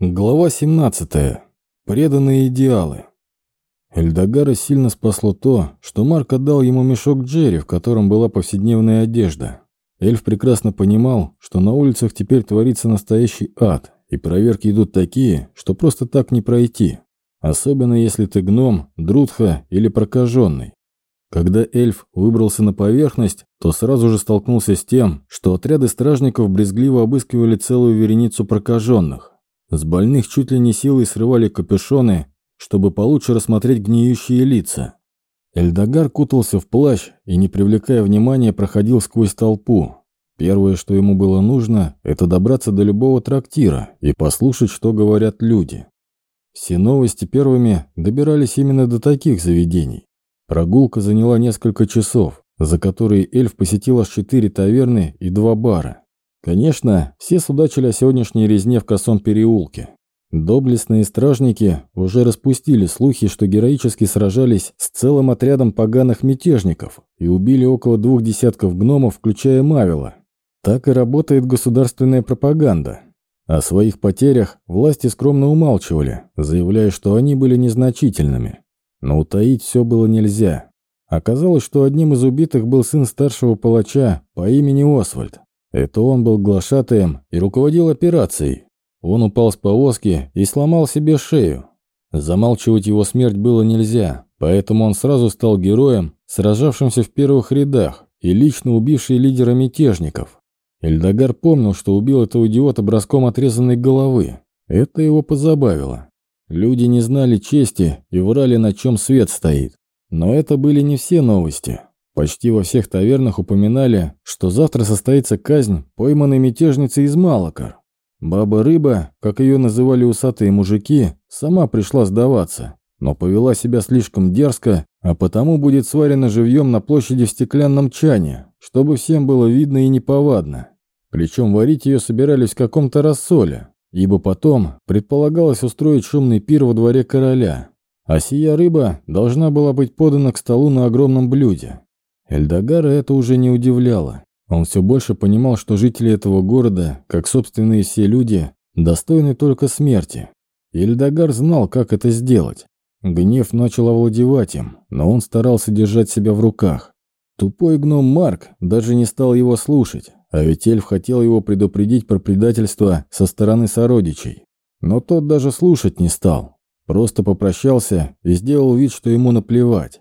Глава 17. Преданные идеалы. Эльдогара сильно спасло то, что Марк отдал ему мешок Джерри, в котором была повседневная одежда. Эльф прекрасно понимал, что на улицах теперь творится настоящий ад, и проверки идут такие, что просто так не пройти. Особенно если ты гном, друдха или прокаженный. Когда эльф выбрался на поверхность, то сразу же столкнулся с тем, что отряды стражников брезгливо обыскивали целую вереницу прокаженных. С больных чуть ли не силой срывали капюшоны, чтобы получше рассмотреть гниющие лица. Эльдогар кутался в плащ и, не привлекая внимания, проходил сквозь толпу. Первое, что ему было нужно, это добраться до любого трактира и послушать, что говорят люди. Все новости первыми добирались именно до таких заведений. Прогулка заняла несколько часов, за которые эльф посетил аж четыре таверны и два бара. Конечно, все судачили о сегодняшней резне в косом переулке. Доблестные стражники уже распустили слухи, что героически сражались с целым отрядом поганых мятежников и убили около двух десятков гномов, включая Мавила. Так и работает государственная пропаганда. О своих потерях власти скромно умалчивали, заявляя, что они были незначительными. Но утаить все было нельзя. Оказалось, что одним из убитых был сын старшего палача по имени Освальд. Это он был глашатаем и руководил операцией. Он упал с повозки и сломал себе шею. Замалчивать его смерть было нельзя, поэтому он сразу стал героем, сражавшимся в первых рядах и лично убивший лидера мятежников. Эльдогар помнил, что убил этого идиота броском отрезанной головы. Это его позабавило. Люди не знали чести и врали, на чем свет стоит. Но это были не все новости. Почти во всех тавернах упоминали, что завтра состоится казнь пойманной мятежницы из Малакар. Баба-рыба, как ее называли усатые мужики, сама пришла сдаваться, но повела себя слишком дерзко, а потому будет сварена живьем на площади в стеклянном чане, чтобы всем было видно и неповадно. Причем варить ее собирались в каком-то рассоле, ибо потом предполагалось устроить шумный пир во дворе короля. А сия рыба должна была быть подана к столу на огромном блюде. Эльдогара это уже не удивляло. Он все больше понимал, что жители этого города, как собственные все люди, достойны только смерти. Эльдогар знал, как это сделать. Гнев начал овладевать им, но он старался держать себя в руках. Тупой гном Марк даже не стал его слушать, а ведь эльф хотел его предупредить про предательство со стороны сородичей. Но тот даже слушать не стал. Просто попрощался и сделал вид, что ему наплевать.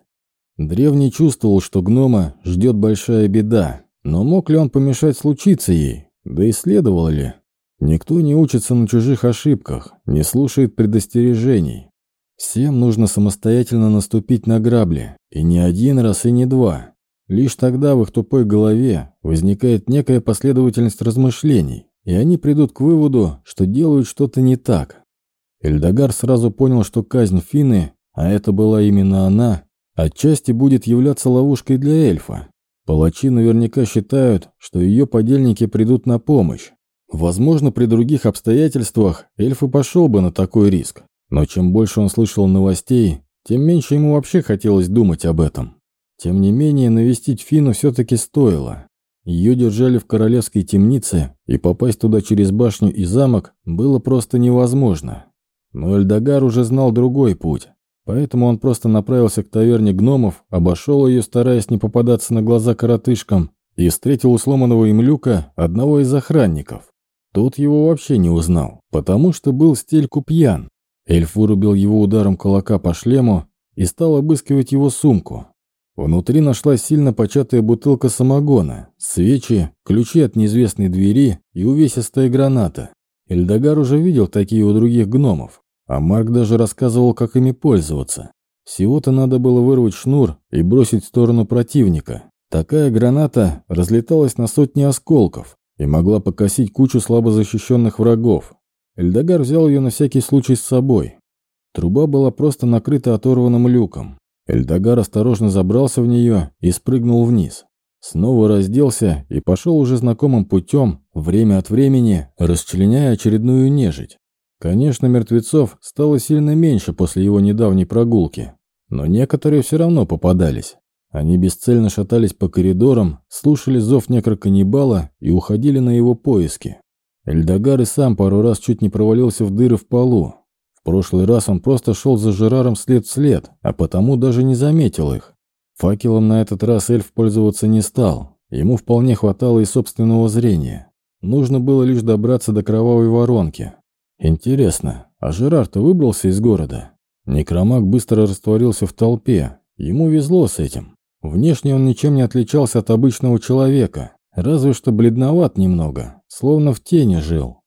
Древний чувствовал, что гнома ждет большая беда, но мог ли он помешать случиться ей? Да и следовало ли? Никто не учится на чужих ошибках, не слушает предостережений. Всем нужно самостоятельно наступить на грабли, и не один раз, и не два. Лишь тогда в их тупой голове возникает некая последовательность размышлений, и они придут к выводу, что делают что-то не так. Эльдогар сразу понял, что казнь Фины, а это была именно она, отчасти будет являться ловушкой для эльфа. Палачи наверняка считают, что ее подельники придут на помощь. Возможно, при других обстоятельствах эльф и пошел бы на такой риск. Но чем больше он слышал новостей, тем меньше ему вообще хотелось думать об этом. Тем не менее, навестить Фину все-таки стоило. Ее держали в королевской темнице, и попасть туда через башню и замок было просто невозможно. Но Эльдогар уже знал другой путь. Поэтому он просто направился к таверне гномов, обошел ее, стараясь не попадаться на глаза коротышкам, и встретил у сломанного им люка одного из охранников. Тут его вообще не узнал, потому что был стельку пьян. Эльф вырубил его ударом кулака по шлему и стал обыскивать его сумку. Внутри нашлась сильно початая бутылка самогона, свечи, ключи от неизвестной двери и увесистая граната. Эльдогар уже видел такие у других гномов, а Марк даже рассказывал, как ими пользоваться. Всего-то надо было вырвать шнур и бросить в сторону противника. Такая граната разлеталась на сотни осколков и могла покосить кучу слабо защищенных врагов. Эльдогар взял ее на всякий случай с собой. Труба была просто накрыта оторванным люком. Эльдогар осторожно забрался в нее и спрыгнул вниз. Снова разделся и пошел уже знакомым путем, время от времени расчленяя очередную нежить. Конечно, мертвецов стало сильно меньше после его недавней прогулки, но некоторые все равно попадались. Они бесцельно шатались по коридорам, слушали зов некроканнибала и уходили на его поиски. Эльдогар и сам пару раз чуть не провалился в дыры в полу. В прошлый раз он просто шел за Жераром след в след, а потому даже не заметил их. Факелом на этот раз эльф пользоваться не стал. Ему вполне хватало и собственного зрения. Нужно было лишь добраться до кровавой воронки. Интересно, а Жерар-то выбрался из города? Некромаг быстро растворился в толпе. Ему везло с этим. Внешне он ничем не отличался от обычного человека, разве что бледноват немного, словно в тени жил.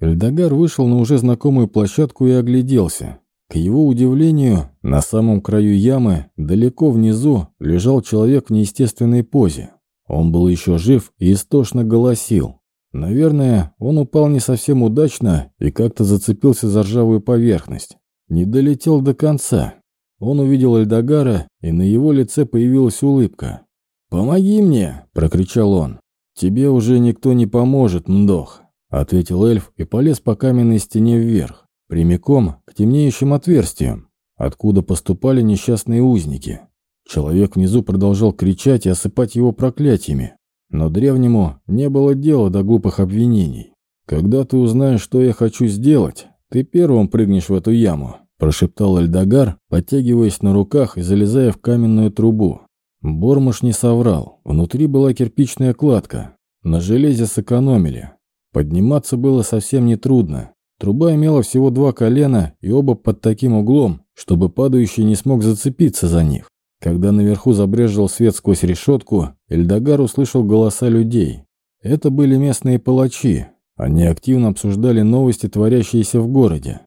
Эльдогар вышел на уже знакомую площадку и огляделся. К его удивлению, на самом краю ямы, далеко внизу, лежал человек в неестественной позе. Он был еще жив и истошно голосил. Наверное, он упал не совсем удачно и как-то зацепился за ржавую поверхность. Не долетел до конца. Он увидел Эльдогара, и на его лице появилась улыбка. «Помоги мне!» – прокричал он. «Тебе уже никто не поможет, мдох!» – ответил эльф и полез по каменной стене вверх, прямиком к темнеющим отверстиям, откуда поступали несчастные узники. Человек внизу продолжал кричать и осыпать его проклятиями, но древнему не было дела до глупых обвинений. «Когда ты узнаешь, что я хочу сделать, ты первым прыгнешь в эту яму», – прошептал Эльдогар, подтягиваясь на руках и залезая в каменную трубу. Бормуш не соврал. Внутри была кирпичная кладка. На железе сэкономили. Подниматься было совсем нетрудно. Труба имела всего два колена и оба под таким углом, чтобы падающий не смог зацепиться за них. Когда наверху забрежил свет сквозь решетку, Эльдогар услышал голоса людей. Это были местные палачи, они активно обсуждали новости, творящиеся в городе.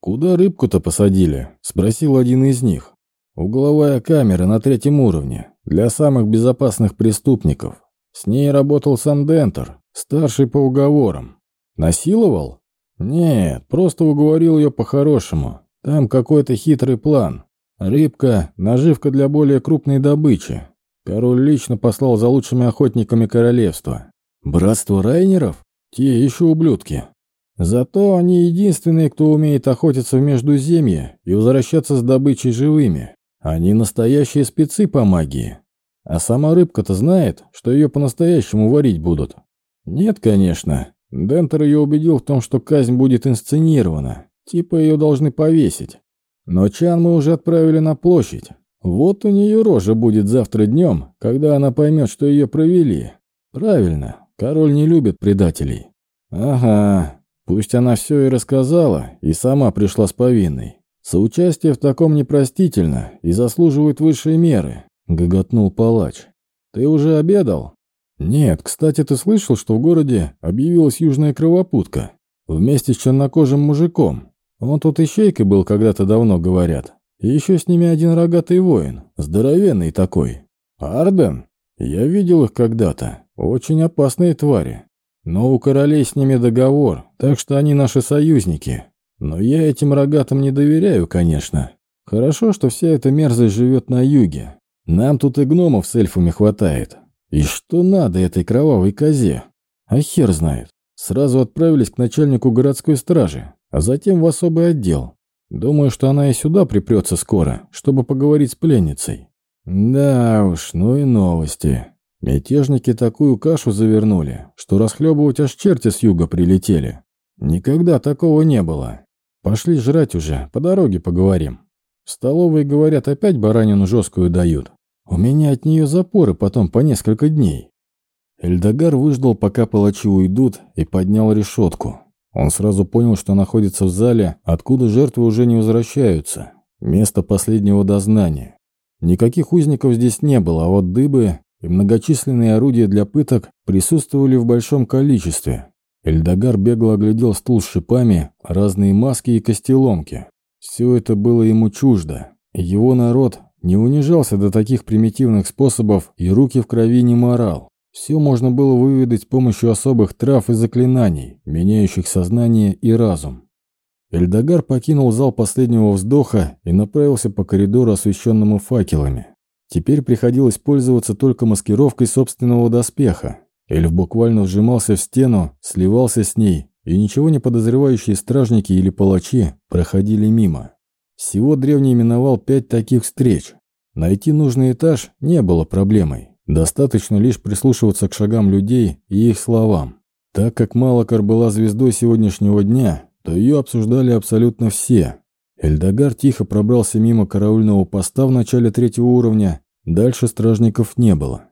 «Куда рыбку-то посадили?» – спросил один из них. «Угловая камера на третьем уровне, для самых безопасных преступников. С ней работал сам Дентер, старший по уговорам. Насиловал? Нет, просто уговорил ее по-хорошему. Там какой-то хитрый план. Рыбка – наживка для более крупной добычи. Король лично послал за лучшими охотниками королевства. Братство Райнеров? Те еще ублюдки. Зато они единственные, кто умеет охотиться в Междуземье и возвращаться с добычей живыми. Они настоящие спецы по магии. А сама рыбка-то знает, что ее по-настоящему варить будут. Нет, конечно. Дентер ее убедил в том, что казнь будет инсценирована. Типа ее должны повесить. Но Чан мы уже отправили на площадь. Вот у нее рожа будет завтра днем, когда она поймет, что ее провели. Правильно, Король не любит предателей. Ага, пусть она все и рассказала, и сама пришла с повинной. Соучастие в таком непростительно и заслуживает высшей меры, гоготнул палач. Ты уже обедал? Нет, кстати, ты слышал, что в городе объявилась южная кровопутка? Вместе с чернокожим мужиком. Он тут ищейкой был когда-то давно, говорят. И еще с ними один рогатый воин, здоровенный такой. Арден? Я видел их когда-то. Очень опасные твари. Но у королей с ними договор, так что они наши союзники. Но я этим рогатым не доверяю, конечно. Хорошо, что вся эта мерзость живет на юге. Нам тут и гномов с эльфами хватает. И что надо этой кровавой козе? А хер знает. Сразу отправились к начальнику городской стражи, а затем в особый отдел. Думаю, что она и сюда припрется скоро, чтобы поговорить с пленницей. Да уж, ну и новости. Мятежники такую кашу завернули, что расхлебывать аж черти с юга прилетели. Никогда такого не было. Пошли жрать уже, по дороге поговорим. В столовой, говорят, опять баранину жесткую дают. У меня от нее запоры потом по несколько дней. Эльдогар выждал, пока палачи уйдут, и поднял решетку. Он сразу понял, что находится в зале, откуда жертвы уже не возвращаются. Место последнего дознания. Никаких узников здесь не было, а вот дыбы и многочисленные орудия для пыток присутствовали в большом количестве. Эльдогар бегло оглядел стул с шипами, разные маски и костеломки. Все это было ему чуждо. Его народ не унижался до таких примитивных способов и руки в крови не морал. Все можно было выведать с помощью особых трав и заклинаний, меняющих сознание и разум. Эльдогар покинул зал последнего вздоха и направился по коридору, освещенному факелами. Теперь приходилось пользоваться только маскировкой собственного доспеха. Эльф буквально вжимался в стену, сливался с ней, и ничего не подозревающие стражники или палачи проходили мимо. Всего древний именовал пять таких встреч. Найти нужный этаж не было проблемой. Достаточно лишь прислушиваться к шагам людей и их словам. Так как Малакар была звездой сегодняшнего дня, то ее обсуждали абсолютно все. Эльдогар тихо пробрался мимо караульного поста в начале третьего уровня, дальше стражников не было.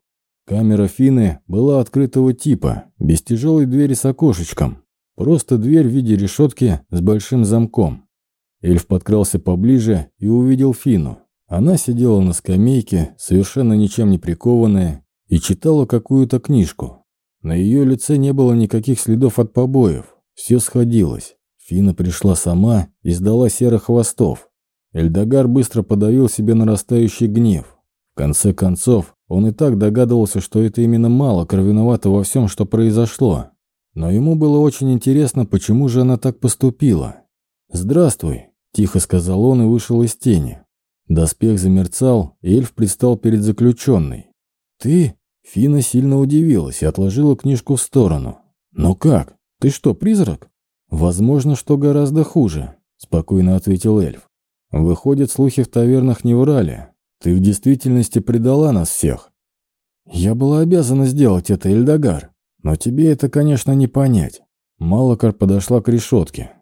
Камера Фины была открытого типа, без тяжелой двери с окошечком. Просто дверь в виде решетки с большим замком. Эльф подкрался поближе и увидел Фину. Она сидела на скамейке, совершенно ничем не прикованная, и читала какую-то книжку. На ее лице не было никаких следов от побоев. Все сходилось. Фина пришла сама и сдала серых хвостов. Эльдогар быстро подавил себе нарастающий гнев. В конце концов, он и так догадывался, что это именно мало кровиновато во всем, что произошло. Но ему было очень интересно, почему же она так поступила. «Здравствуй», – тихо сказал он и вышел из тени. Доспех замерцал, и эльф предстал перед заключенной. «Ты?» Фина сильно удивилась и отложила книжку в сторону. «Ну как? Ты что, призрак?» «Возможно, что гораздо хуже», – спокойно ответил эльф. «Выходит, слухи в тавернах не врали. Ты в действительности предала нас всех». «Я была обязана сделать это, Эльдогар. Но тебе это, конечно, не понять». Малакар подошла к решетке.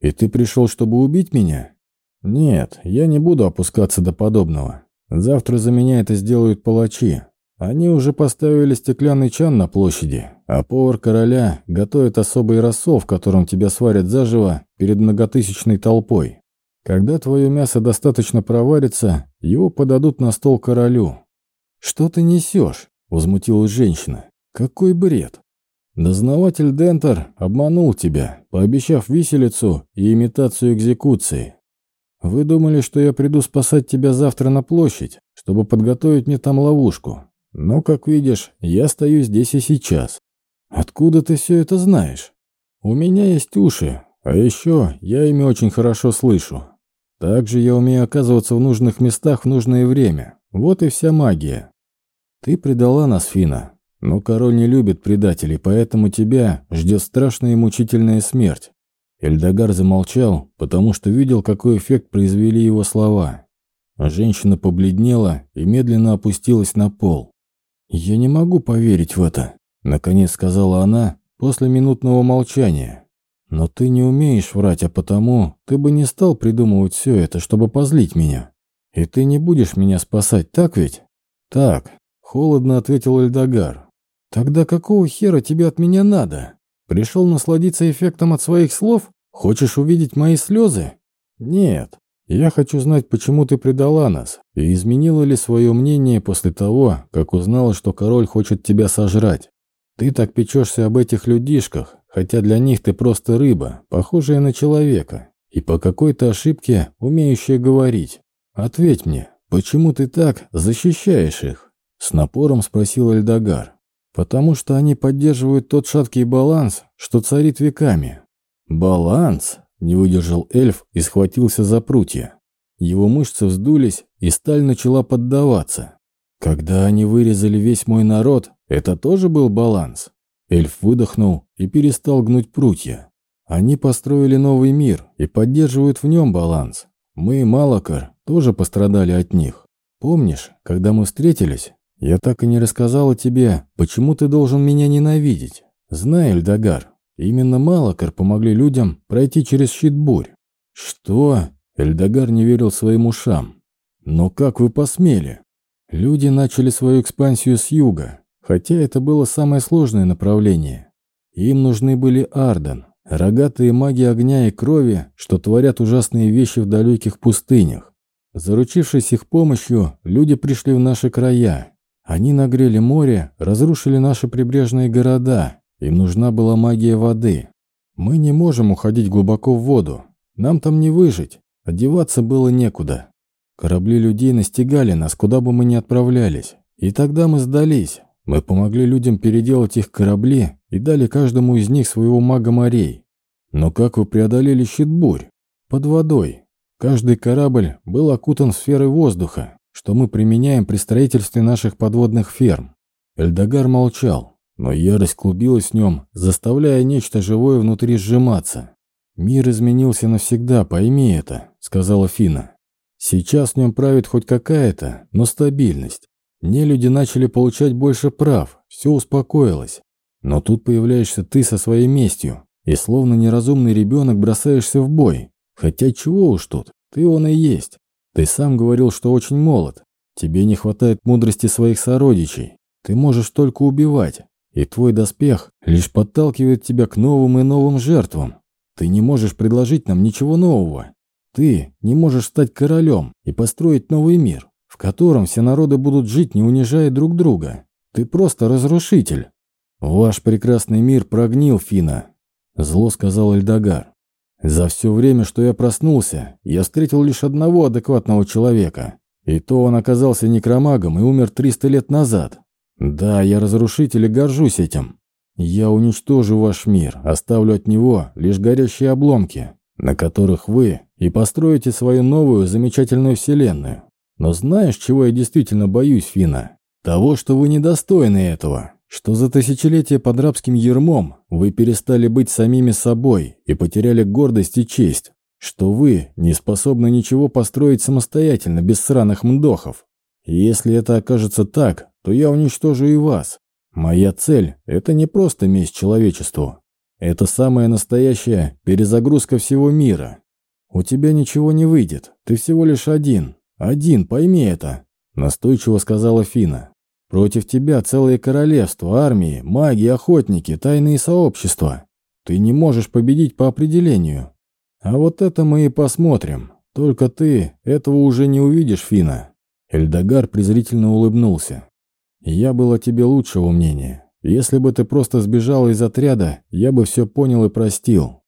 «И ты пришел, чтобы убить меня?» «Нет, я не буду опускаться до подобного. Завтра за меня это сделают палачи. Они уже поставили стеклянный чан на площади, а повар короля готовит особый рассол, в котором тебя сварят заживо перед многотысячной толпой. Когда твое мясо достаточно проварится, его подадут на стол королю. «Что ты несешь?» – возмутилась женщина. «Какой бред!» Дознаватель Дентер обманул тебя, пообещав виселицу и имитацию экзекуции. Вы думали, что я приду спасать тебя завтра на площадь, чтобы подготовить мне там ловушку, но, как видишь, я стою здесь и сейчас. Откуда ты все это знаешь? У меня есть уши, а еще я ими очень хорошо слышу. Также я умею оказываться в нужных местах в нужное время. Вот и вся магия. Ты предала нас, Фина. Но король не любит предателей, поэтому тебя ждет страшная и мучительная смерть. Эльдогар замолчал, потому что видел, какой эффект произвели его слова. Женщина побледнела и медленно опустилась на пол. «Я не могу поверить в это», — наконец сказала она после минутного молчания. «Но ты не умеешь врать, а потому ты бы не стал придумывать все это, чтобы позлить меня. И ты не будешь меня спасать, так ведь?» «Так», — холодно ответил Эльдогар. «Тогда какого хера тебе от меня надо? Пришел насладиться эффектом от своих слов? Хочешь увидеть мои слезы?» «Нет, я хочу знать, почему ты предала нас, и изменила ли свое мнение после того, как узнала, что король хочет тебя сожрать. Ты так печешься об этих людишках, хотя для них ты просто рыба, похожая на человека, и по какой-то ошибке умеющая говорить. Ответь мне, почему ты так защищаешь их?» С напором спросил Эльдогар. «Потому что они поддерживают тот шаткий баланс, что царит веками». «Баланс?» Не выдержал эльф и схватился за прутья. Его мышцы вздулись, и сталь начала поддаваться. Когда они вырезали весь мой народ, это тоже был баланс. Эльф выдохнул и перестал гнуть прутья. Они построили новый мир и поддерживают в нем баланс. Мы, Малакар, тоже пострадали от них. Помнишь, когда мы встретились, я так и не рассказала тебе, почему ты должен меня ненавидеть. Знай, Эльдогар, Именно Малакар помогли людям пройти через щит бурь. Что? Эльдогар не верил своим ушам. Но как вы посмели? Люди начали свою экспансию с юга, хотя это было самое сложное направление. Им нужны были Арден, рогатые маги огня и крови, что творят ужасные вещи в далеких пустынях. Заручившись их помощью, люди пришли в наши края. Они нагрели море, разрушили наши прибрежные города, им нужна была магия воды. Мы не можем уходить глубоко в воду. Нам там не выжить. Одеваться было некуда. Корабли людей настигали нас, куда бы мы ни отправлялись. И тогда мы сдались. Мы помогли людям переделать их корабли и дали каждому из них своего мага морей. Но как вы преодолели щит бурь? Под водой. Каждый корабль был окутан сферой воздуха, что мы применяем при строительстве наших подводных ферм. Эльдогар молчал. Но ярость клубилась в нем, заставляя нечто живое внутри сжиматься. «Мир изменился навсегда, пойми это», — сказала Фина. «Сейчас в нем правит хоть какая-то, но стабильность. Не люди начали получать больше прав, все успокоилось. Но тут появляешься ты со своей местью, и словно неразумный ребенок бросаешься в бой. Хотя чего уж тут, ты он и есть. Ты сам говорил, что очень молод. Тебе не хватает мудрости своих сородичей. Ты можешь только убивать, и твой доспех лишь подталкивает тебя к новым и новым жертвам. Ты не можешь предложить нам ничего нового. Ты не можешь стать королем и построить новый мир, в котором все народы будут жить, не унижая друг друга. Ты просто разрушитель. Ваш прекрасный мир прогнил, Фина, зло сказал Эльдогар. За все время, что я проснулся, я встретил лишь одного адекватного человека. И то он оказался некромагом и умер 300 лет назад. Да, я разрушитель и горжусь этим. Я уничтожу ваш мир, оставлю от него лишь горящие обломки, на которых вы и построите свою новую замечательную вселенную. Но знаешь, чего я действительно боюсь, Фина? Того, что вы недостойны этого, что за тысячелетия под рабским ермом вы перестали быть самими собой и потеряли гордость и честь, что вы не способны ничего построить самостоятельно без сраных мдохов. Если это окажется так, то я уничтожу и вас. Моя цель – это не просто месть человечеству. Это самая настоящая перезагрузка всего мира. У тебя ничего не выйдет, ты всего лишь один. Один, пойми это, настойчиво сказала Фина. Против тебя целые королевства, армии, маги, охотники, тайные сообщества. Ты не можешь победить по определению. А вот это мы и посмотрим. Только ты этого уже не увидишь, Фина. Эльдогар презрительно улыбнулся. Я был о тебе лучшего мнения. Если бы ты просто сбежал из отряда, я бы все понял и простил.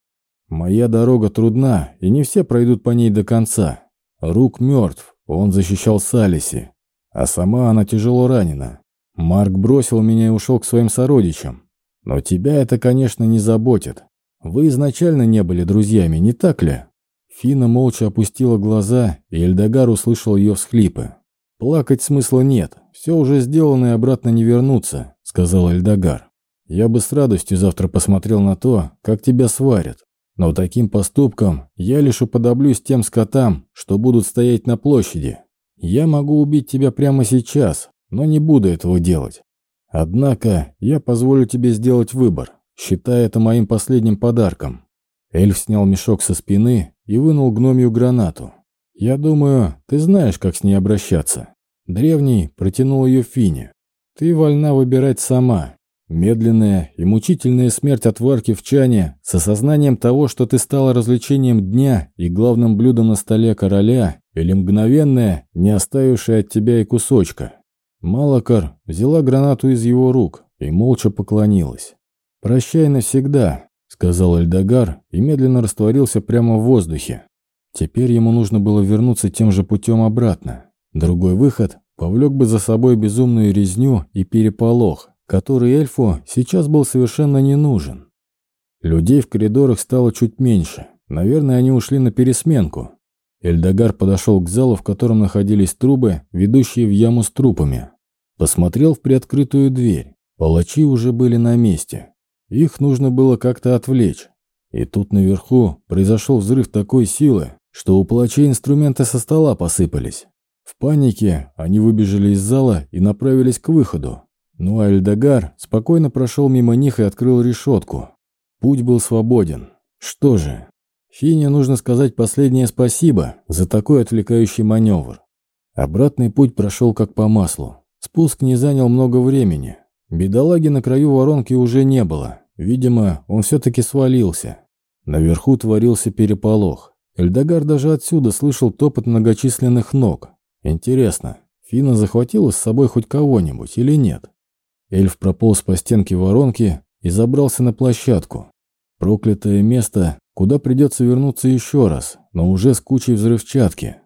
Моя дорога трудна, и не все пройдут по ней до конца. Рук мертв, он защищал Салиси. А сама она тяжело ранена. Марк бросил меня и ушел к своим сородичам. Но тебя это, конечно, не заботит. Вы изначально не были друзьями, не так ли?» Фина молча опустила глаза, и Эльдогар услышал ее всхлипы. «Плакать смысла нет, все уже сделано и обратно не вернуться», — сказал Эльдогар. «Я бы с радостью завтра посмотрел на то, как тебя сварят. Но таким поступком я лишь уподоблюсь тем скотам, что будут стоять на площади. Я могу убить тебя прямо сейчас, но не буду этого делать. Однако я позволю тебе сделать выбор считая это моим последним подарком. Эльф снял мешок со спины и вынул гномью гранату. «Я думаю, ты знаешь, как с ней обращаться». Древний протянул ее Фине. «Ты вольна выбирать сама. Медленная и мучительная смерть от варки в чане с осознанием того, что ты стала развлечением дня и главным блюдом на столе короля, или мгновенная, не оставившая от тебя и кусочка». Малакар взяла гранату из его рук и молча поклонилась. «Прощай навсегда», — сказал Эльдогар и медленно растворился прямо в воздухе. Теперь ему нужно было вернуться тем же путем обратно. Другой выход повлек бы за собой безумную резню и переполох, который эльфу сейчас был совершенно не нужен. Людей в коридорах стало чуть меньше. Наверное, они ушли на пересменку. Эльдогар подошел к залу, в котором находились трубы, ведущие в яму с трупами. Посмотрел в приоткрытую дверь. Палачи уже были на месте. Их нужно было как-то отвлечь. И тут наверху произошел взрыв такой силы, что у палачей инструменты со стола посыпались. В панике они выбежали из зала и направились к выходу. Ну а Эльдогар спокойно прошел мимо них и открыл решетку. Путь был свободен. Что же, Фине нужно сказать последнее спасибо за такой отвлекающий маневр. Обратный путь прошел как по маслу. Спуск не занял много времени. Бедолаги на краю воронки уже не было. Видимо, он все-таки свалился. Наверху творился переполох. Эльдогар даже отсюда слышал топот многочисленных ног. Интересно, Фина захватила с собой хоть кого-нибудь или нет? Эльф прополз по стенке воронки и забрался на площадку. Проклятое место, куда придется вернуться еще раз, но уже с кучей взрывчатки.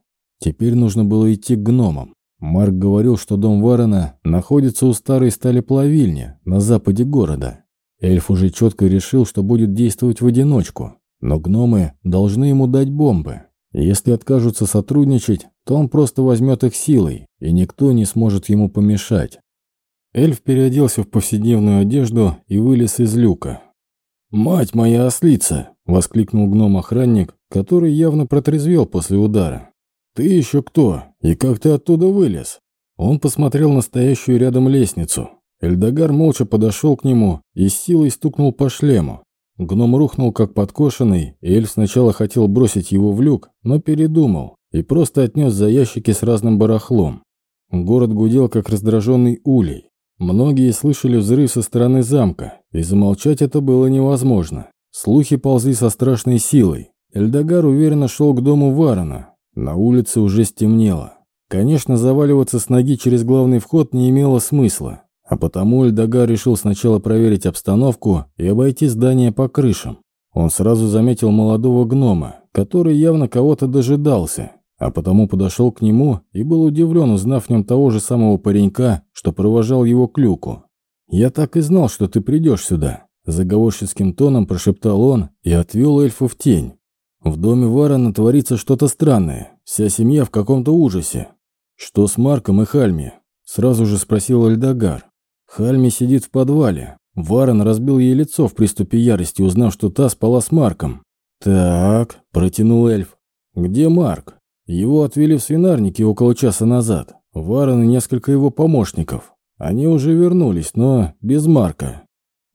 Теперь нужно было идти к гномам. Марк говорил, что дом Варена находится у старой сталеплавильни на западе города. Эльф уже четко решил, что будет действовать в одиночку, но гномы должны ему дать бомбы. Если откажутся сотрудничать, то он просто возьмет их силой, и никто не сможет ему помешать. Эльф переоделся в повседневную одежду и вылез из люка. «Мать моя ослица!» – воскликнул гном-охранник, который явно протрезвел после удара. «Ты еще кто? И как ты оттуда вылез?» Он посмотрел на стоящую рядом лестницу. Эльдогар молча подошел к нему и с силой стукнул по шлему. Гном рухнул как подкошенный, и эльф сначала хотел бросить его в люк, но передумал и просто отнес за ящики с разным барахлом. Город гудел, как раздраженный улей. Многие слышали взрыв со стороны замка, и замолчать это было невозможно. Слухи ползли со страшной силой. Эльдогар уверенно шел к дому Варона. На улице уже стемнело. Конечно, заваливаться с ноги через главный вход не имело смысла. А потому Эльдогар решил сначала проверить обстановку и обойти здание по крышам. Он сразу заметил молодого гнома, который явно кого-то дожидался, а потому подошел к нему и был удивлен, узнав в нем того же самого паренька, что провожал его к люку. «Я так и знал, что ты придешь сюда», – заговорческим тоном прошептал он и отвел эльфу в тень. «В доме Варона творится что-то странное, вся семья в каком-то ужасе». «Что с Марком и Хальми?» – сразу же спросил Эльдогар. Хальми сидит в подвале. Варен разбил ей лицо в приступе ярости, узнав, что та спала с Марком. «Так», – протянул эльф. «Где Марк?» Его отвели в свинарники около часа назад. Варен и несколько его помощников. Они уже вернулись, но без Марка.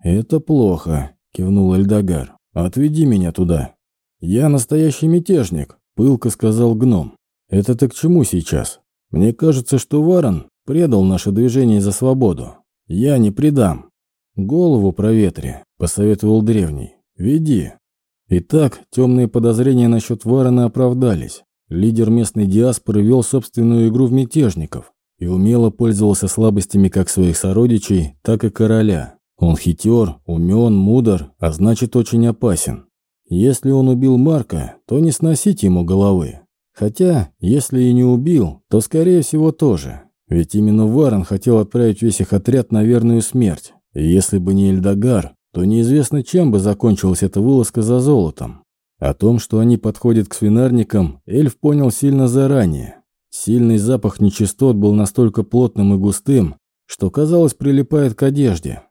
«Это плохо», – кивнул Эльдогар. «Отведи меня туда». «Я настоящий мятежник», – пылко сказал гном. «Это ты к чему сейчас? Мне кажется, что Варен предал наше движение за свободу. «Я не предам». «Голову проветри», — посоветовал древний. «Веди». Итак, темные подозрения насчет Варена оправдались. Лидер местной диаспоры вел собственную игру в мятежников и умело пользовался слабостями как своих сородичей, так и короля. Он хитер, умен, мудр, а значит очень опасен. Если он убил Марка, то не сносить ему головы. Хотя, если и не убил, то скорее всего тоже. Ведь именно Варен хотел отправить весь их отряд на верную смерть. И если бы не Эльдогар, то неизвестно, чем бы закончилась эта вылазка за золотом. О том, что они подходят к свинарникам, эльф понял сильно заранее. Сильный запах нечистот был настолько плотным и густым, что, казалось, прилипает к одежде.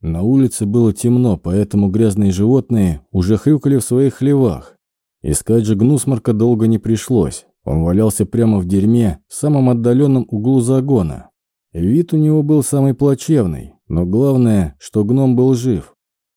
На улице было темно, поэтому грязные животные уже хрюкали в своих хлевах. Искать же гнусморка долго не пришлось. Он валялся прямо в дерьме в самом отдаленном углу загона. Вид у него был самый плачевный, но главное, что гном был жив.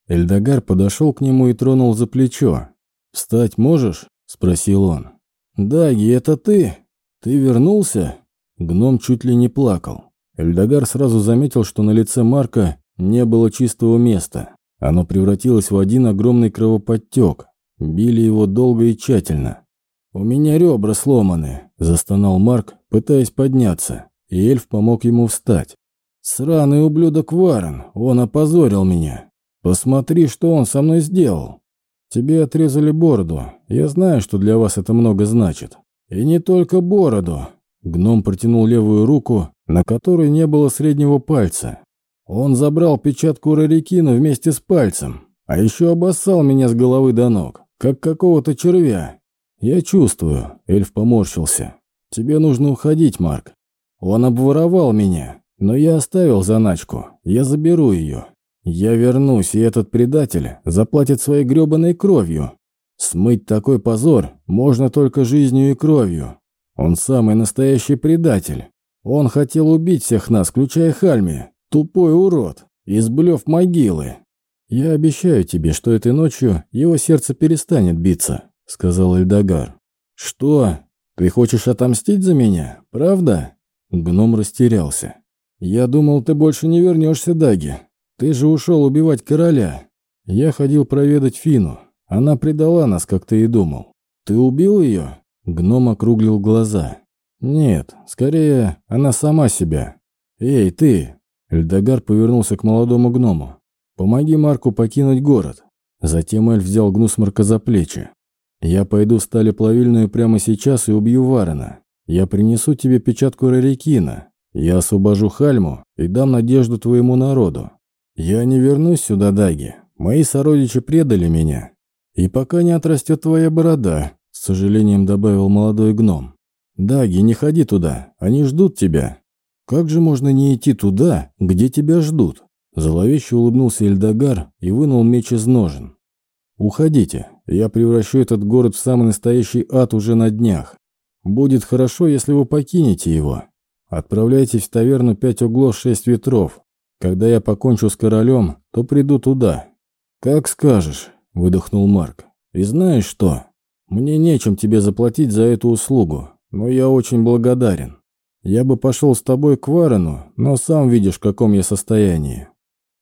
Эльдогар подошел к нему и тронул за плечо. «Встать можешь?» – спросил он. «Даги, это ты? Ты вернулся?» Гном чуть ли не плакал. Эльдогар сразу заметил, что на лице Марка не было чистого места. Оно превратилось в один огромный кровоподтек. Били его долго и тщательно. «У меня ребра сломаны», – застонал Марк, пытаясь подняться, и эльф помог ему встать. «Сраный ублюдок Варен, он опозорил меня. Посмотри, что он со мной сделал. Тебе отрезали бороду, я знаю, что для вас это много значит. И не только бороду». Гном протянул левую руку, на которой не было среднего пальца. Он забрал печатку Рарикина вместе с пальцем, а еще обоссал меня с головы до ног, как какого-то червя. «Я чувствую», — эльф поморщился. «Тебе нужно уходить, Марк. Он обворовал меня, но я оставил заначку. Я заберу ее. Я вернусь, и этот предатель заплатит своей гребаной кровью. Смыть такой позор можно только жизнью и кровью. Он самый настоящий предатель. Он хотел убить всех нас, включая Хальми. Тупой урод. Изблев могилы. Я обещаю тебе, что этой ночью его сердце перестанет биться сказал Эльдогар. «Что? Ты хочешь отомстить за меня, правда?» Гном растерялся. «Я думал, ты больше не вернешься, Даги. Ты же ушел убивать короля. Я ходил проведать Фину. Она предала нас, как ты и думал. Ты убил ее?» Гном округлил глаза. «Нет, скорее, она сама себя. Эй, ты!» Эльдогар повернулся к молодому гному. «Помоги Марку покинуть город». Затем Эль взял Гнусмарка за плечи. Я пойду в сталеплавильную прямо сейчас и убью Варена. Я принесу тебе печатку Рарикина. Я освобожу Хальму и дам надежду твоему народу. Я не вернусь сюда, Даги. Мои сородичи предали меня. И пока не отрастет твоя борода, с сожалением добавил молодой гном. Даги, не ходи туда, они ждут тебя. Как же можно не идти туда, где тебя ждут? Зловеще улыбнулся Эльдогар и вынул меч из ножен. «Уходите. Я превращу этот город в самый настоящий ад уже на днях. Будет хорошо, если вы покинете его. Отправляйтесь в таверну «Пять углов, шесть ветров». Когда я покончу с королем, то приду туда». «Как скажешь», — выдохнул Марк. «И знаешь что? Мне нечем тебе заплатить за эту услугу, но я очень благодарен. Я бы пошел с тобой к Варену, но сам видишь, в каком я состоянии.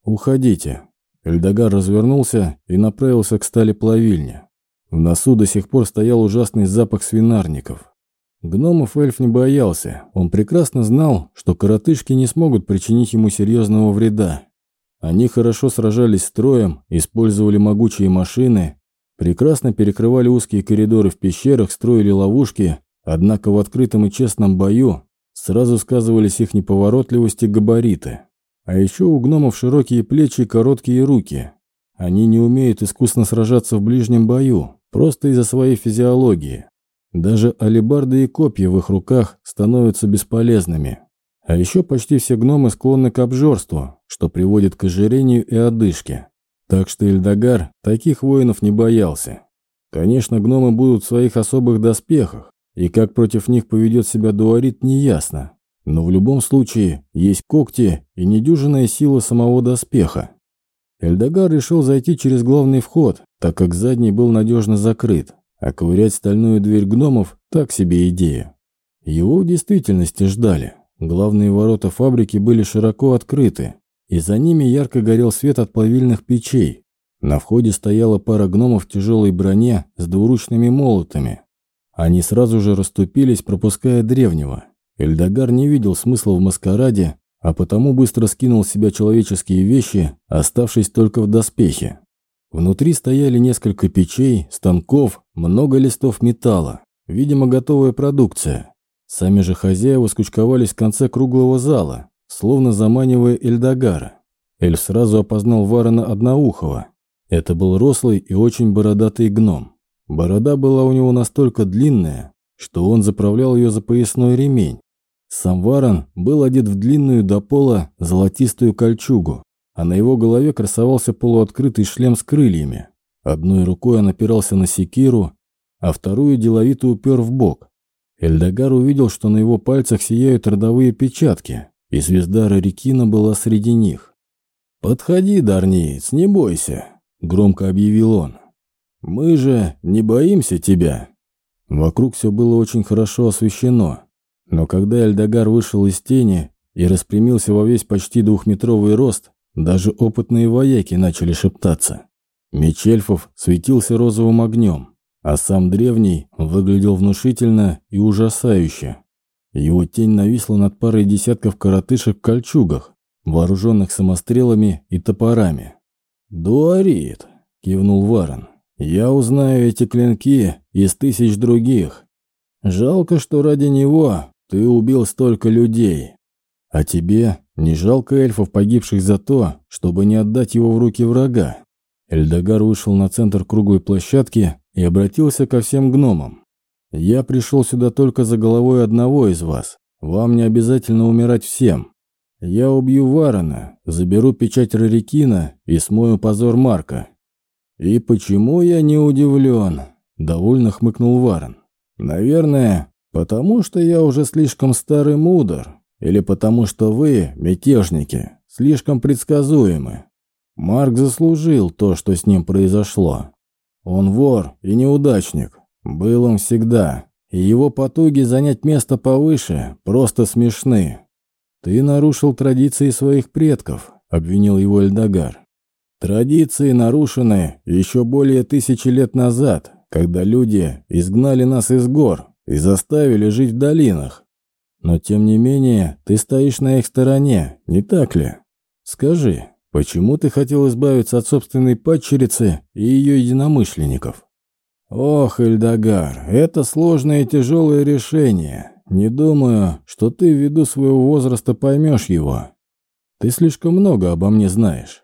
Уходите». Эльдогар развернулся и направился к стали плавильни. В носу до сих пор стоял ужасный запах свинарников. Гномов эльф не боялся. Он прекрасно знал, что коротышки не смогут причинить ему серьезного вреда. Они хорошо сражались строем, использовали могучие машины, прекрасно перекрывали узкие коридоры в пещерах, строили ловушки, однако в открытом и честном бою сразу сказывались их неповоротливость и габариты. А еще у гномов широкие плечи и короткие руки. Они не умеют искусно сражаться в ближнем бою, просто из-за своей физиологии. Даже алебарды и копья в их руках становятся бесполезными. А еще почти все гномы склонны к обжорству, что приводит к ожирению и одышке. Так что Эльдогар таких воинов не боялся. Конечно, гномы будут в своих особых доспехах, и как против них поведет себя Дуарит, неясно. Но в любом случае есть когти и недюжинная сила самого доспеха. Эльдогар решил зайти через главный вход, так как задний был надежно закрыт, а ковырять стальную дверь гномов – так себе идея. Его в действительности ждали. Главные ворота фабрики были широко открыты, и за ними ярко горел свет от плавильных печей. На входе стояла пара гномов в тяжелой броне с двуручными молотами. Они сразу же расступились, пропуская древнего. Эльдогар не видел смысла в маскараде, а потому быстро скинул с себя человеческие вещи, оставшись только в доспехе. Внутри стояли несколько печей, станков, много листов металла. Видимо, готовая продукция. Сами же хозяева скучковались в конце круглого зала, словно заманивая Эльдогара. Эльф сразу опознал Варена Одноухого. Это был рослый и очень бородатый гном. Борода была у него настолько длинная, что он заправлял ее за поясной ремень. Сам Варен был одет в длинную до пола золотистую кольчугу, а на его голове красовался полуоткрытый шлем с крыльями. Одной рукой он опирался на секиру, а вторую деловито упер в бок. Эльдогар увидел, что на его пальцах сияют родовые печатки, и звезда Рарикина была среди них. «Подходи, Дарниец, не бойся», — громко объявил он. «Мы же не боимся тебя». Вокруг все было очень хорошо освещено, но когда Эльдогар вышел из тени и распрямился во весь почти двухметровый рост, даже опытные вояки начали шептаться. Меч эльфов светился розовым огнем, а сам древний выглядел внушительно и ужасающе. Его тень нависла над парой десятков коротышек в кольчугах, вооруженных самострелами и топорами. «Дуарит!» — кивнул Варен. «Я узнаю эти клинки из тысяч других. Жалко, что ради него ты убил столько людей. А тебе не жалко эльфов, погибших за то, чтобы не отдать его в руки врага?» Эльдогар вышел на центр круглой площадки и обратился ко всем гномам. «Я пришел сюда только за головой одного из вас. Вам не обязательно умирать всем. Я убью Варона, заберу печать Рарикина и смою позор Марка». «И почему я не удивлен?» – довольно хмыкнул Варон. «Наверное, потому что я уже слишком старый мудр, или потому что вы, мятежники, слишком предсказуемы. Марк заслужил то, что с ним произошло. Он вор и неудачник. Был он всегда. И его потуги занять место повыше просто смешны. «Ты нарушил традиции своих предков», — обвинил его Эльдогар. «Традиции нарушены еще более тысячи лет назад, когда люди изгнали нас из гор и заставили жить в долинах. Но тем не менее ты стоишь на их стороне, не так ли? Скажи, Почему ты хотел избавиться от собственной падчерицы и ее единомышленников? Ох, Эльдогар, это сложное и тяжелое решение. Не думаю, что ты ввиду своего возраста поймешь его. Ты слишком много обо мне знаешь.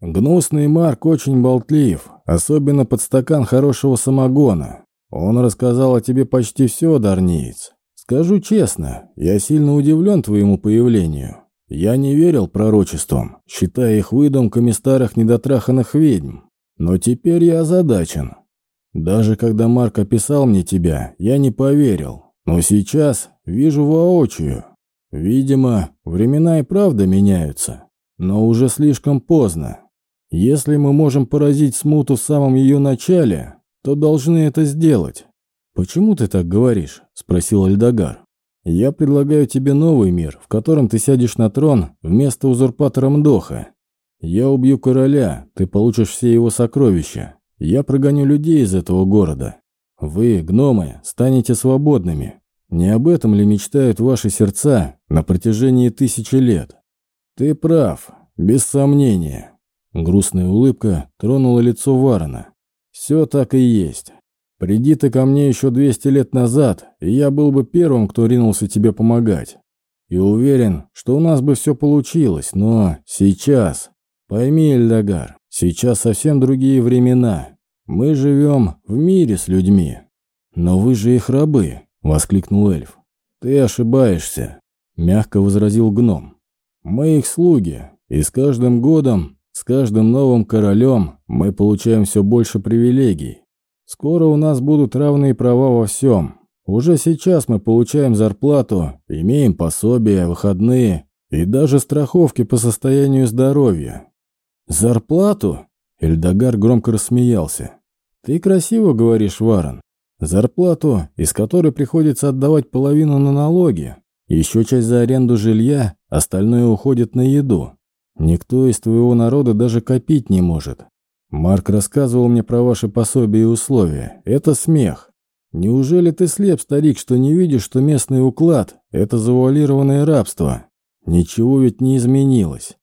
Гнусный Марк очень болтлив, особенно под стакан хорошего самогона. Он рассказал о тебе почти все, Дарниец. Скажу честно, я сильно удивлен твоему появлению. Я не верил пророчествам, считая их выдумками старых недотраханных ведьм. Но теперь я озадачен. Даже когда Марк описал мне тебя, я не поверил. Но сейчас вижу воочию. Видимо, времена и правда меняются. но уже слишком поздно. Если мы можем поразить смуту в самом ее начале, то должны это сделать. «Почему ты так говоришь?» – спросил Альдагар. «Я предлагаю тебе новый мир, в котором ты сядешь на трон вместо узурпатора Мдоха. Я убью короля, ты получишь все его сокровища. Я прогоню людей из этого города. Вы, гномы, станете свободными. Не об этом ли мечтают ваши сердца на протяжении тысячи лет? Ты прав, без сомнения. Грустная улыбка тронула лицо Варона. Все так и есть. Приди ты ко мне еще 200 лет назад, и я был бы первым, кто ринулся тебе помогать. И уверен, что у нас бы все получилось, но сейчас... Пойми, Эльдогар, сейчас совсем другие времена. Мы живем в мире с людьми. Но вы же их рабы, воскликнул эльф. Ты ошибаешься, мягко возразил гном. Мы их слуги, и с каждым годом, с каждым новым королем мы получаем все больше привилегий. Скоро у нас будут равные права во всем. Уже сейчас мы получаем зарплату, имеем пособия, выходные и даже страховки по состоянию здоровья. Зарплату? Эльдогар громко рассмеялся. «Ты красиво говоришь, Варон. Зарплату, из которой приходится отдавать половину на налоги, еще часть за аренду жилья, остальное уходит на еду. Никто из твоего народа даже копить не может. Марк рассказывал мне про ваши пособия и условия. Это смех. Неужели ты слеп, старик, что не видишь, что местный уклад – это завуалированное рабство? Ничего ведь не изменилось.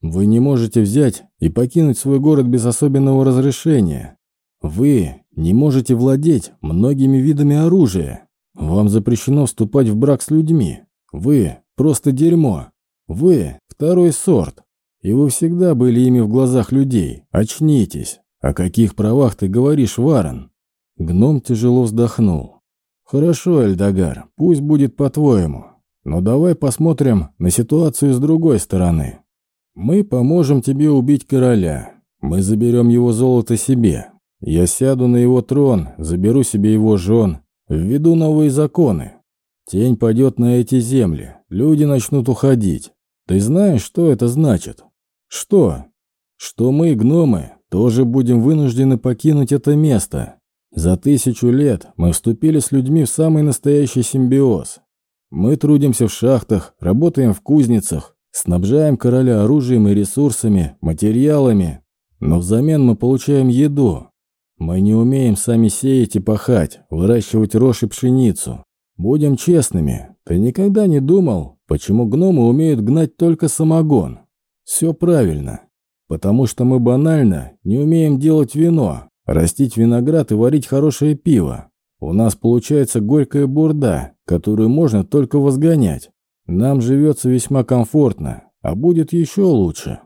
Вы не можете взять и покинуть свой город без особенного разрешения. Вы не можете владеть многими видами оружия. Вам запрещено вступать в брак с людьми. Вы просто дерьмо. Вы второй сорт. И вы всегда были ими в глазах людей. Очнитесь. О каких правах ты говоришь, Варен? Гном тяжело вздохнул. Хорошо, Эльдогар, пусть будет по-твоему. Но давай посмотрим на ситуацию с другой стороны. Мы поможем тебе убить короля. Мы заберем его золото себе. Я сяду на его трон, заберу себе его жен, введу новые законы. Тень пойдет на эти земли, люди начнут уходить. Ты знаешь, что это значит? Что? Что мы, гномы, тоже будем вынуждены покинуть это место. За тысячу лет мы вступили с людьми в самый настоящий симбиоз. Мы трудимся в шахтах, работаем в кузницах, Снабжаем короля оружием и ресурсами, материалами, но взамен мы получаем еду. Мы не умеем сами сеять и пахать, выращивать рожь и пшеницу. Будем честными, ты никогда не думал, почему гномы умеют гнать только самогон? Все правильно. Потому что мы банально не умеем делать вино, растить виноград и варить хорошее пиво. У нас получается горькая бурда, которую можно только возгонять. Нам живется весьма комфортно, а будет еще лучше.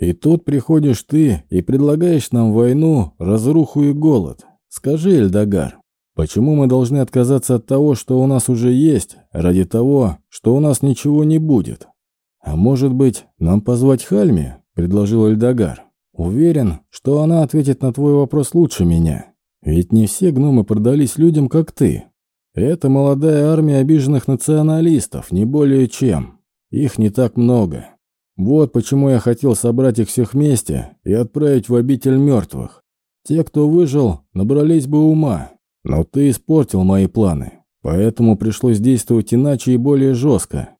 И тут приходишь ты и предлагаешь нам войну, разруху и голод. Скажи, Эльдогар, почему мы должны отказаться от того, что у нас уже есть, ради того, что у нас ничего не будет? А может быть, нам позвать Хальми? предложил Эльдогар. Уверен, что она ответит на твой вопрос лучше меня. Ведь не все гномы продались людям, как ты. Это молодая армия обиженных националистов, не более чем. Их не так много. Вот почему я хотел собрать их всех вместе и отправить в обитель мертвых. Те, кто выжил, набрались бы ума. Но ты испортил мои планы, поэтому пришлось действовать иначе и более жестко.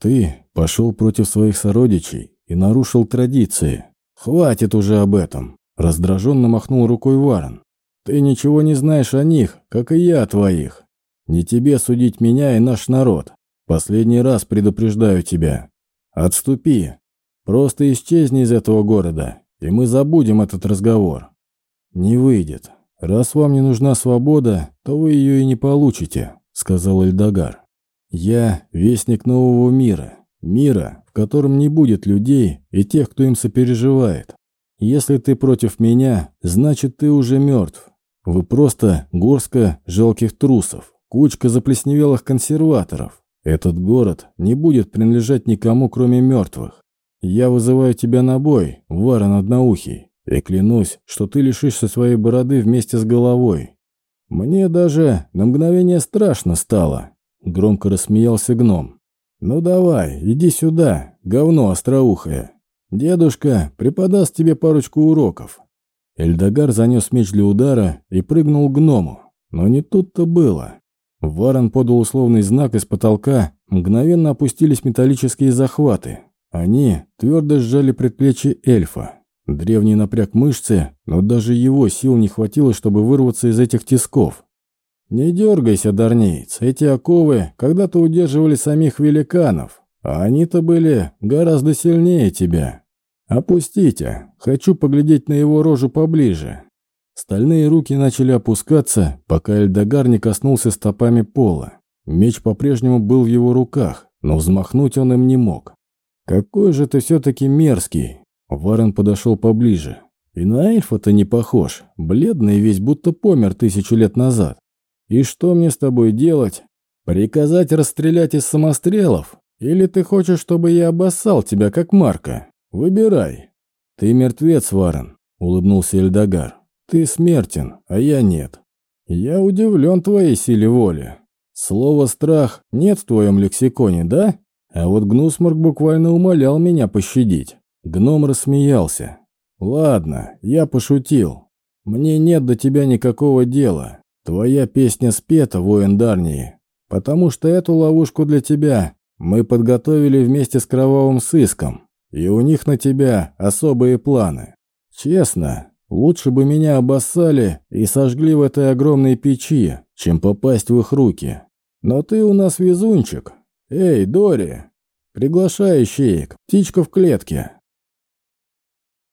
Ты пошел против своих сородичей и нарушил традиции. Хватит уже об этом. Раздраженно махнул рукой Варон. Ты ничего не знаешь о них, как и я о твоих. Не тебе судить меня и наш народ. Последний раз предупреждаю тебя. Отступи. Просто исчезни из этого города, и мы забудем этот разговор. Не выйдет. Раз вам не нужна свобода, то вы ее и не получите, сказал Эльдогар. Я вестник нового мира. Мира, в котором не будет людей и тех, кто им сопереживает. Если ты против меня, значит ты уже мертв. Вы просто горстка жалких трусов. Кучка заплесневелых консерваторов. Этот город не будет принадлежать никому, кроме мертвых. Я вызываю тебя на бой, Варон Одноухий, и клянусь, что ты лишишься своей бороды вместе с головой. Мне даже на мгновение страшно стало. Громко рассмеялся гном. «Ну давай, иди сюда, говно остроухое. Дедушка преподаст тебе парочку уроков». Эльдогар занес меч для удара и прыгнул к гному. Но не тут-то было. Варон подал условный знак из потолка, мгновенно опустились металлические захваты. Они твердо сжали предплечье эльфа. Древний напряг мышцы, но даже его сил не хватило, чтобы вырваться из этих тисков. «Не дергайся, Дарнеец, эти оковы когда-то удерживали самих великанов, а они-то были гораздо сильнее тебя. Опустите, хочу поглядеть на его рожу поближе». Стальные руки начали опускаться, пока Эльдогар не коснулся стопами пола. Меч по-прежнему был в его руках, но взмахнуть он им не мог. «Какой же ты все-таки мерзкий!» Варен подошел поближе. «И на эльфа-то не похож, бледный весь, будто помер тысячу лет назад. И что мне с тобой делать? Приказать расстрелять из самострелов? Или ты хочешь, чтобы я обоссал тебя, как Марка? Выбирай». «Ты мертвец, Варен», — улыбнулся Эльдогар. Ты смертен, а я нет. Я удивлен твоей силе воли. Слово «страх» нет в твоем лексиконе, да? А вот Гнусморг буквально умолял меня пощадить. Гном рассмеялся. «Ладно, я пошутил. Мне нет до тебя никакого дела. Твоя песня спета, воин Дарнии, потому что эту ловушку для тебя мы подготовили вместе с кровавым сыском, и у них на тебя особые планы. Честно, Лучше бы меня обоссали и сожгли в этой огромной печи, чем попасть в их руки. Но ты у нас везунчик. Эй, Дори, приглашай ищеек, птичка в клетке.